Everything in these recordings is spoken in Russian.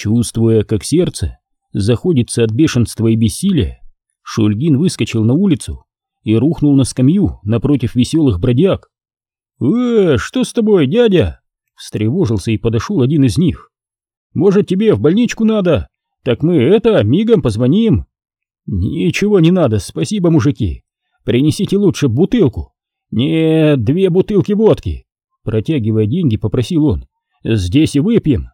Чувствуя, как сердце заходится от бешенства и бессилия, Шульгин выскочил на улицу и рухнул на скамью напротив веселых бродяг. «Э, что с тобой, дядя?» Встревожился и подошел один из них. «Может, тебе в больничку надо? Так мы это, мигом позвоним». «Ничего не надо, спасибо, мужики. Принесите лучше бутылку. Нет, две бутылки водки». Протягивая деньги, попросил он. «Здесь и выпьем».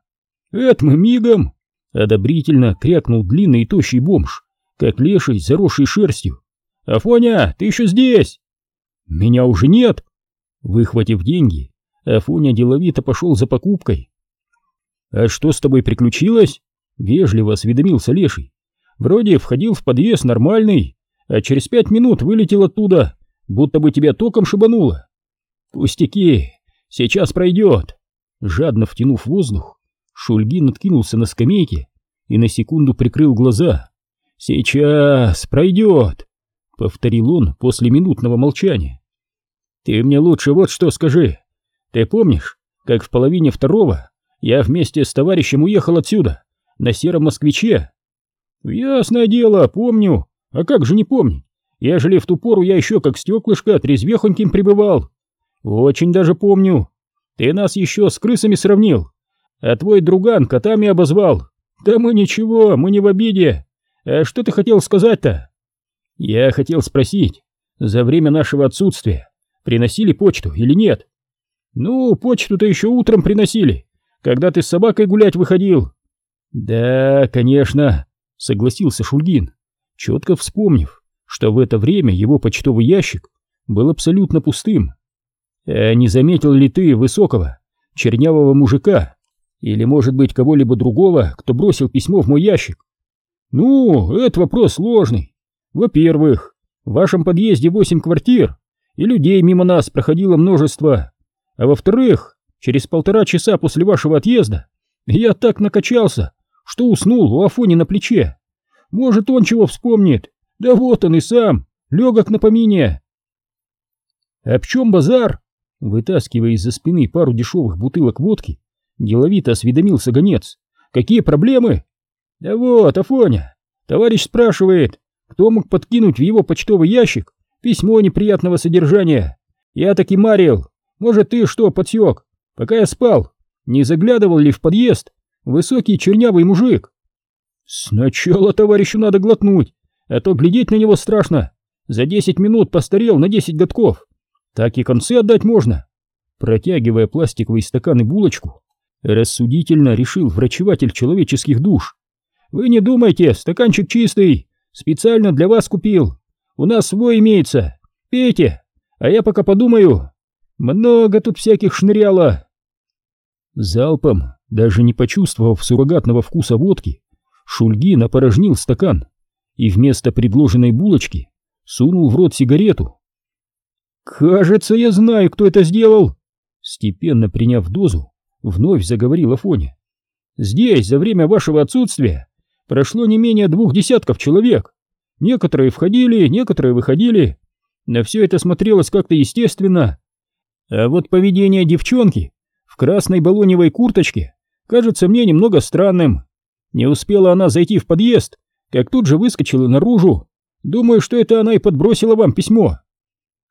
«Это мы мигом!» Одобрительно крякнул длинный и тощий бомж, как леший, заросший шерстью. «Афоня, ты еще здесь?» «Меня уже нет!» Выхватив деньги, Афоня деловито пошел за покупкой. «А что с тобой приключилось?» — вежливо осведомился Леший. «Вроде входил в подъезд нормальный, а через пять минут вылетел оттуда, будто бы тебя током шибануло». «Пустяки, сейчас пройдет». Жадно втянув воздух, Шульгин откинулся на скамейке и на секунду прикрыл глаза. «Сейчас пройдет», — повторил он после минутного молчания. «Ты мне лучше вот что скажи. Ты помнишь, как в половине второго я вместе с товарищем уехал отсюда, на сером москвиче?» «Ясное дело, помню. А как же не помнить? Ежели в ту пору я еще как стеклышко трезвехоньким пребывал. Очень даже помню. Ты нас еще с крысами сравнил, а твой друган котами обозвал. Да мы ничего, мы не в обиде. А что ты хотел сказать-то?» «Я хотел спросить, за время нашего отсутствия приносили почту или нет?» «Ну, почту-то еще утром приносили, когда ты с собакой гулять выходил». «Да, конечно», — согласился Шульгин, четко вспомнив, что в это время его почтовый ящик был абсолютно пустым. «А не заметил ли ты высокого, чернявого мужика, или, может быть, кого-либо другого, кто бросил письмо в мой ящик?» «Ну, это вопрос сложный. Во-первых, в вашем подъезде восемь квартир, и людей мимо нас проходило множество. А во-вторых, через полтора часа после вашего отъезда я так накачался, что уснул у Афони на плече. Может, он чего вспомнит? Да вот он и сам, легок на помине. А в чем базар? Вытаскивая из-за спины пару дешевых бутылок водки, деловито осведомился гонец. Какие проблемы? Да вот, Афоня, товарищ спрашивает, кто мог подкинуть в его почтовый ящик письмо неприятного содержания. Я таки марил. Может, ты что, подсек? Пока я спал, не заглядывал ли в подъезд высокий чернявый мужик? Сначала товарищу надо глотнуть, а то глядеть на него страшно. За десять минут постарел на десять годков. Так и концы отдать можно. Протягивая пластиковый стакан и булочку, рассудительно решил врачеватель человеческих душ. Вы не думайте, стаканчик чистый, специально для вас купил. У нас свой имеется. Пейте, а я пока подумаю. Много тут всяких шныряло. Залпом, даже не почувствовав суррогатного вкуса водки, Шульгин опорожнил стакан и вместо предложенной булочки сунул в рот сигарету. «Кажется, я знаю, кто это сделал!» Степенно приняв дозу, вновь заговорил Афоня. «Здесь, за время вашего отсутствия, прошло не менее двух десятков человек. Некоторые входили, некоторые выходили. На все это смотрелось как-то естественно. А вот поведение девчонки в красной балоневой курточке кажется мне немного странным. Не успела она зайти в подъезд, как тут же выскочила наружу. Думаю, что это она и подбросила вам письмо.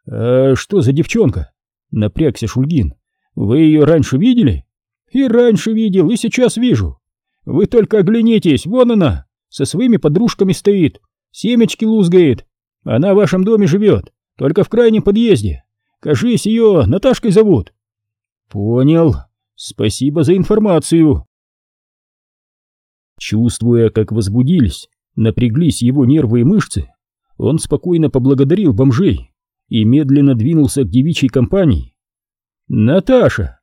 А что за девчонка? Напрягся Шульгин. Вы ее раньше видели? И раньше видел, и сейчас вижу. Вы только оглянитесь, вон она, со своими подружками стоит, семечки лузгает. Она в вашем доме живет, только в крайнем подъезде. Кажись, ее Наташкой зовут. Понял. Спасибо за информацию. Чувствуя, как возбудились, напряглись его нервы и мышцы, он спокойно поблагодарил бомжей и медленно двинулся к девичьей компании. «Наташа!» —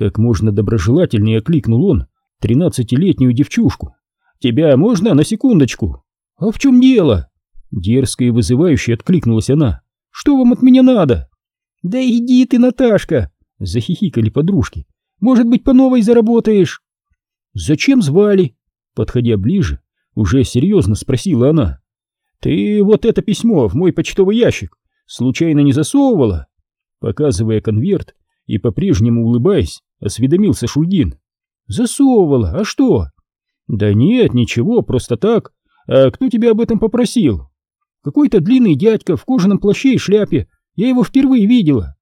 как можно доброжелательнее окликнул он тринадцатилетнюю девчушку. «Тебя можно на секундочку?» «А в чем дело?» Дерзко и вызывающе откликнулась она. «Что вам от меня надо?» «Да иди ты, Наташка!» Захихикали подружки. «Может быть, по новой заработаешь?» «Зачем звали?» Подходя ближе, уже серьезно спросила она. «Ты вот это письмо в мой почтовый ящик случайно не засовывала?» Показывая конверт и по-прежнему улыбаясь, осведомился Шульгин. «Засовывала, а что?» Да нет, ничего, просто так. А кто тебя об этом попросил? Какой-то длинный дядька в кожаном плаще и шляпе. Я его впервые видела.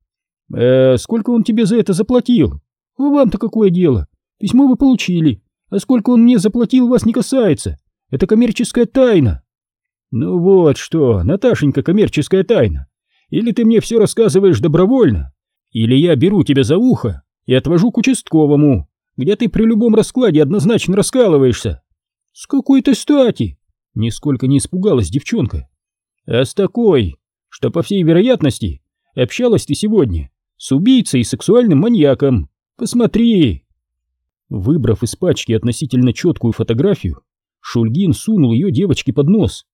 Э, сколько он тебе за это заплатил? А вам-то какое дело? Письмо вы получили. А сколько он мне заплатил, вас не касается. Это коммерческая тайна. Ну вот что, Наташенька, коммерческая тайна. Или ты мне все рассказываешь добровольно, или я беру тебя за ухо и отвожу к участковому, где ты при любом раскладе однозначно раскалываешься. С какой-то стати? Нисколько не испугалась девчонка. А с такой, что, по всей вероятности, общалась ты сегодня с убийцей и сексуальным маньяком. Посмотри. Выбрав из пачки относительно четкую фотографию, Шульгин сунул ее девочке под нос.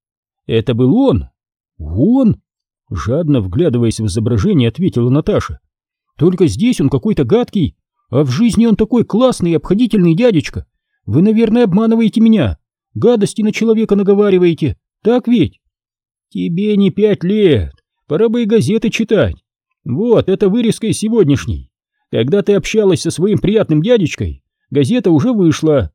Это был он? Он? Жадно вглядываясь в изображение, ответила Наташа. Только здесь он какой-то гадкий, а в жизни он такой классный и обходительный дядечка. Вы, наверное, обманываете меня. Гадости на человека наговариваете. Так ведь? Тебе не пять лет. Пора бы и газеты читать. Вот, это вырезка из сегодняшней. Когда ты общалась со своим приятным дядечкой, газета уже вышла.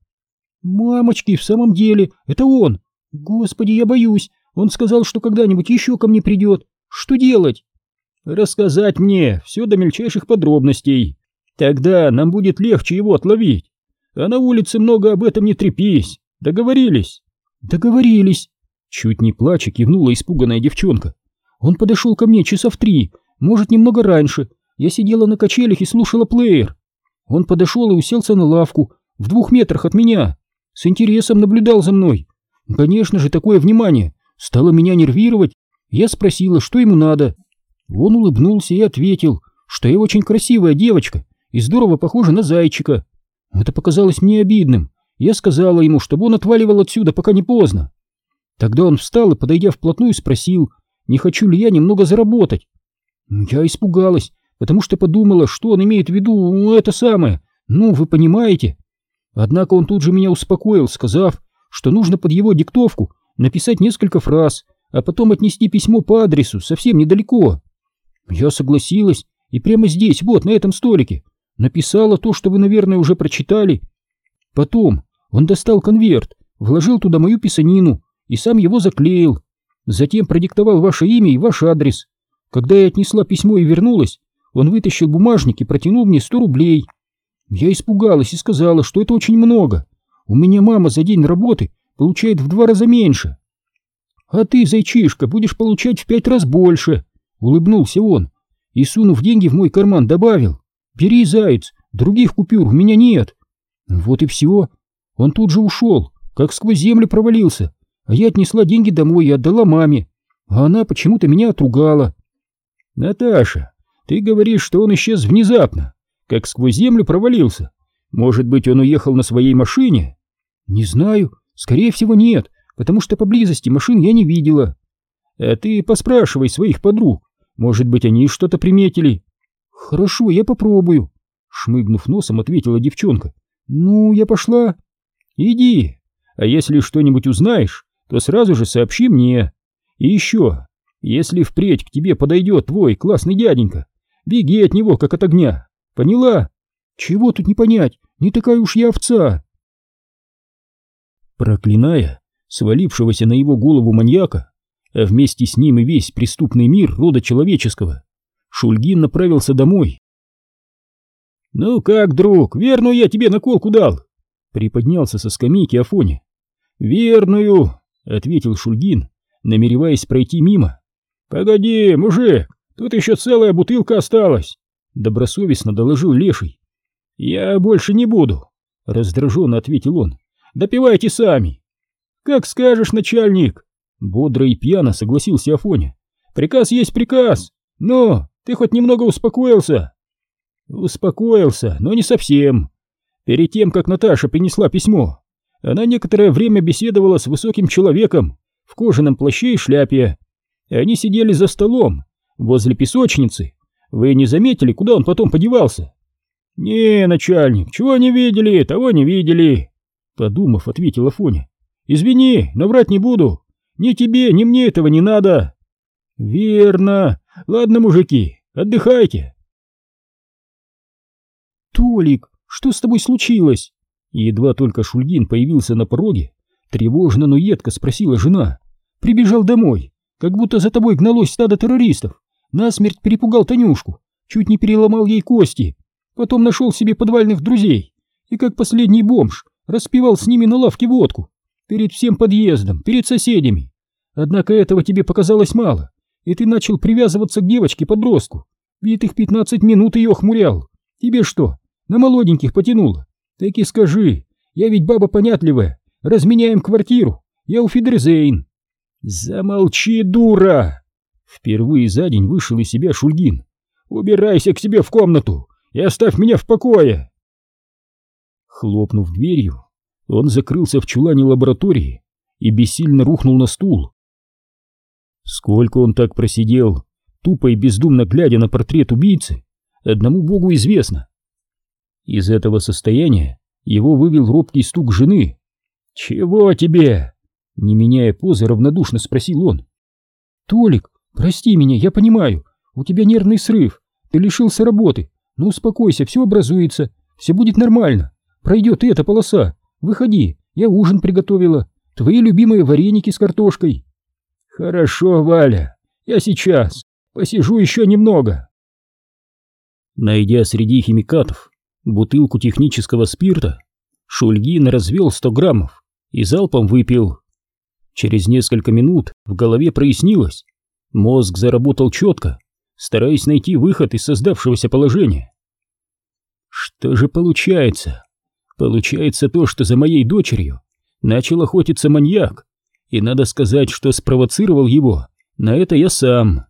Мамочки, в самом деле, это он. Господи, я боюсь. Он сказал, что когда-нибудь еще ко мне придет. Что делать? Рассказать мне все до мельчайших подробностей. Тогда нам будет легче его отловить. А на улице много об этом не трепись. Договорились? Договорились. Чуть не плача кивнула испуганная девчонка. Он подошел ко мне часа в три, может, немного раньше. Я сидела на качелях и слушала плеер. Он подошел и уселся на лавку в двух метрах от меня. С интересом наблюдал за мной. Конечно же, такое внимание стало меня нервировать. Я спросила, что ему надо. Он улыбнулся и ответил, что я очень красивая девочка и здорово похожа на зайчика. Это показалось мне обидным. Я сказала ему, чтобы он отваливал отсюда, пока не поздно. Тогда он встал и, подойдя вплотную, спросил, не хочу ли я немного заработать. Я испугалась, потому что подумала, что он имеет в виду ну, это самое. Ну, вы понимаете. Однако он тут же меня успокоил, сказав, что нужно под его диктовку написать несколько фраз, а потом отнести письмо по адресу совсем недалеко. Я согласилась и прямо здесь, вот на этом столике, написала то, что вы, наверное, уже прочитали. Потом он достал конверт, вложил туда мою писанину и сам его заклеил. Затем продиктовал ваше имя и ваш адрес. Когда я отнесла письмо и вернулась, он вытащил бумажник и протянул мне сто рублей. Я испугалась и сказала, что это очень много. У меня мама за день работы получает в два раза меньше. А ты, зайчишка, будешь получать в пять раз больше, улыбнулся он и, сунув деньги в мой карман, добавил. Бери, заяц, других купюр у меня нет. Вот и все. Он тут же ушел, как сквозь землю провалился, а я отнесла деньги домой и отдала маме, а она почему-то меня отругала. Наташа, ты говоришь, что он исчез внезапно, как сквозь землю провалился. Может быть, он уехал на своей машине? Не знаю, скорее всего нет, потому что поблизости машин я не видела. А ты поспрашивай своих подруг, может быть, они что-то приметили. Хорошо, я попробую, шмыгнув носом, ответила девчонка. Ну, я пошла. Иди, а если что-нибудь узнаешь, то сразу же сообщи мне. И еще, если впредь к тебе подойдет твой классный дяденька, беги от него, как от огня. Поняла? Чего тут не понять? Не такая уж я овца. Проклиная свалившегося на его голову маньяка, а вместе с ним и весь преступный мир рода человеческого, Шульгин направился домой. «Ну как, друг, верную я тебе наколку дал?» Приподнялся со скамейки Афоня. «Верную!» — ответил Шульгин, намереваясь пройти мимо. «Погоди, мужик, тут еще целая бутылка осталась!» Добросовестно доложил Леший. «Я больше не буду», — раздраженно ответил он. «Допивайте сами». «Как скажешь, начальник!» Бодро и пьяно согласился Афоня. «Приказ есть приказ! Но ты хоть немного успокоился?» «Успокоился, но не совсем. Перед тем, как Наташа принесла письмо, она некоторое время беседовала с высоким человеком в кожаном плаще и шляпе. Они сидели за столом, возле песочницы. Вы не заметили, куда он потом подевался? Не, начальник, чего не видели, того не видели. Подумав, ответил Афоня. Извини, но врать не буду. Ни тебе, ни мне этого не надо. Верно. Ладно, мужики, отдыхайте. Толик, что с тобой случилось? Едва только Шульгин появился на пороге, тревожно, но едко спросила жена. «Прибежал домой, как будто за тобой гналось стадо террористов. Насмерть перепугал Танюшку, чуть не переломал ей кости. Потом нашел себе подвальных друзей и, как последний бомж, распивал с ними на лавке водку. Перед всем подъездом, перед соседями. Однако этого тебе показалось мало, и ты начал привязываться к девочке-подростку. Битых пятнадцать минут ее охмурял. Тебе что, на молоденьких потянуло? Так и скажи, я ведь баба понятливая, разменяем квартиру, я у Фидерзейн. Замолчи, дура! Впервые за день вышел из себя Шульгин. Убирайся к себе в комнату и оставь меня в покое. Хлопнув дверью, он закрылся в чулане лаборатории и бессильно рухнул на стул. Сколько он так просидел, тупо и бездумно глядя на портрет убийцы, одному богу известно. Из этого состояния его вывел робкий стук жены. «Чего тебе?» Не меняя позы, равнодушно спросил он. «Толик, прости меня, я понимаю, у тебя нервный срыв, ты лишился работы, но ну, успокойся, все образуется, все будет нормально, пройдет и эта полоса, выходи, я ужин приготовила, твои любимые вареники с картошкой». «Хорошо, Валя, я сейчас, посижу еще немного». Найдя среди химикатов бутылку технического спирта, Шульгин развел 100 граммов и залпом выпил. Через несколько минут в голове прояснилось. Мозг заработал четко, стараясь найти выход из создавшегося положения. Что же получается? Получается то, что за моей дочерью начал охотиться маньяк, и надо сказать, что спровоцировал его, на это я сам.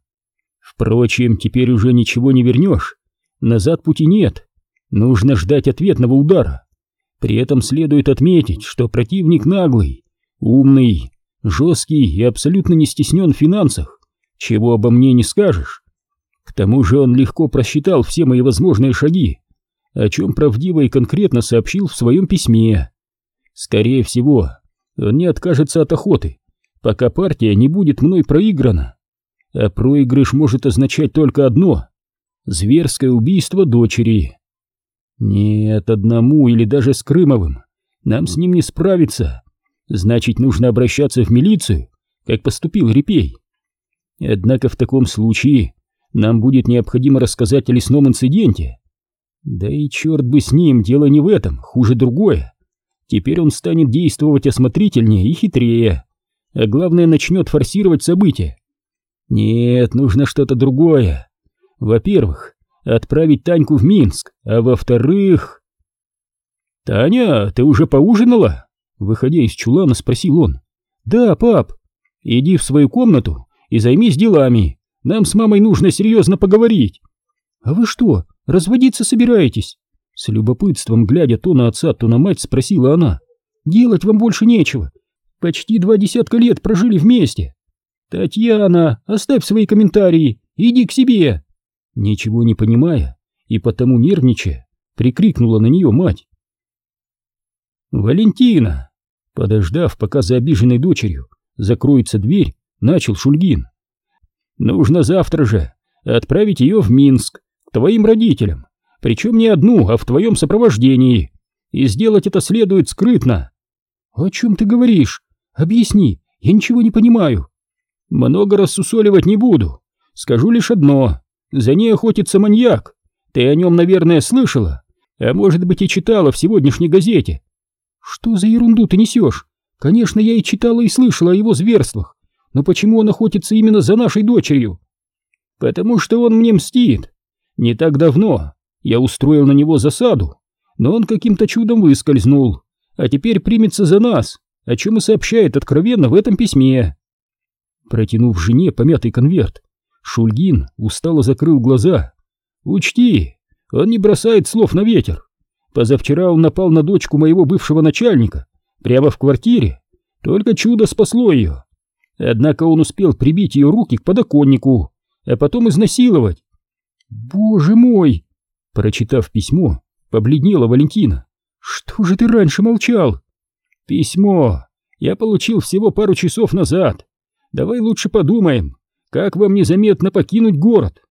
Впрочем, теперь уже ничего не вернешь, назад пути нет. Нужно ждать ответного удара. При этом следует отметить, что противник наглый, умный, жесткий и абсолютно не стеснен в финансах, чего обо мне не скажешь. К тому же он легко просчитал все мои возможные шаги, о чем правдиво и конкретно сообщил в своем письме. Скорее всего, он не откажется от охоты, пока партия не будет мной проиграна. А проигрыш может означать только одно — зверское убийство дочери. Нет, одному или даже с Крымовым нам с ним не справиться. Значит, нужно обращаться в милицию, как поступил Репей. Однако в таком случае нам будет необходимо рассказать о лесном инциденте. Да и черт бы с ним, дело не в этом, хуже другое. Теперь он станет действовать осмотрительнее и хитрее, а главное начнет форсировать события. Нет, нужно что-то другое. Во-первых, отправить Таньку в Минск, а во-вторых... «Таня, ты уже поужинала?» Выходя из чулана, спросил он. «Да, пап. Иди в свою комнату и займись делами. Нам с мамой нужно серьезно поговорить». «А вы что, разводиться собираетесь?» С любопытством, глядя то на отца, то на мать, спросила она. «Делать вам больше нечего. Почти два десятка лет прожили вместе. Татьяна, оставь свои комментарии, иди к себе!» Ничего не понимая и потому нервничая, прикрикнула на нее мать. «Валентина!» Подождав, пока за обиженной дочерью закроется дверь, начал Шульгин. «Нужно завтра же отправить ее в Минск, твоим родителям, причем не одну, а в твоем сопровождении, и сделать это следует скрытно». «О чем ты говоришь? Объясни, я ничего не понимаю». «Много рассусоливать не буду, скажу лишь одно. За ней охотится маньяк. Ты о нем, наверное, слышала, а может быть и читала в сегодняшней газете. Что за ерунду ты несешь? Конечно, я и читала, и слышала о его зверствах, но почему он охотится именно за нашей дочерью? Потому что он мне мстит. Не так давно я устроил на него засаду, но он каким-то чудом выскользнул, а теперь примется за нас, о чем и сообщает откровенно в этом письме. Протянув жене помятый конверт, Шульгин устало закрыл глаза. «Учти, он не бросает слов на ветер. Позавчера он напал на дочку моего бывшего начальника, прямо в квартире. Только чудо спасло ее. Однако он успел прибить ее руки к подоконнику, а потом изнасиловать. «Боже мой!» Прочитав письмо, побледнела Валентина. «Что же ты раньше молчал?» «Письмо я получил всего пару часов назад. Давай лучше подумаем, как вам незаметно покинуть город?»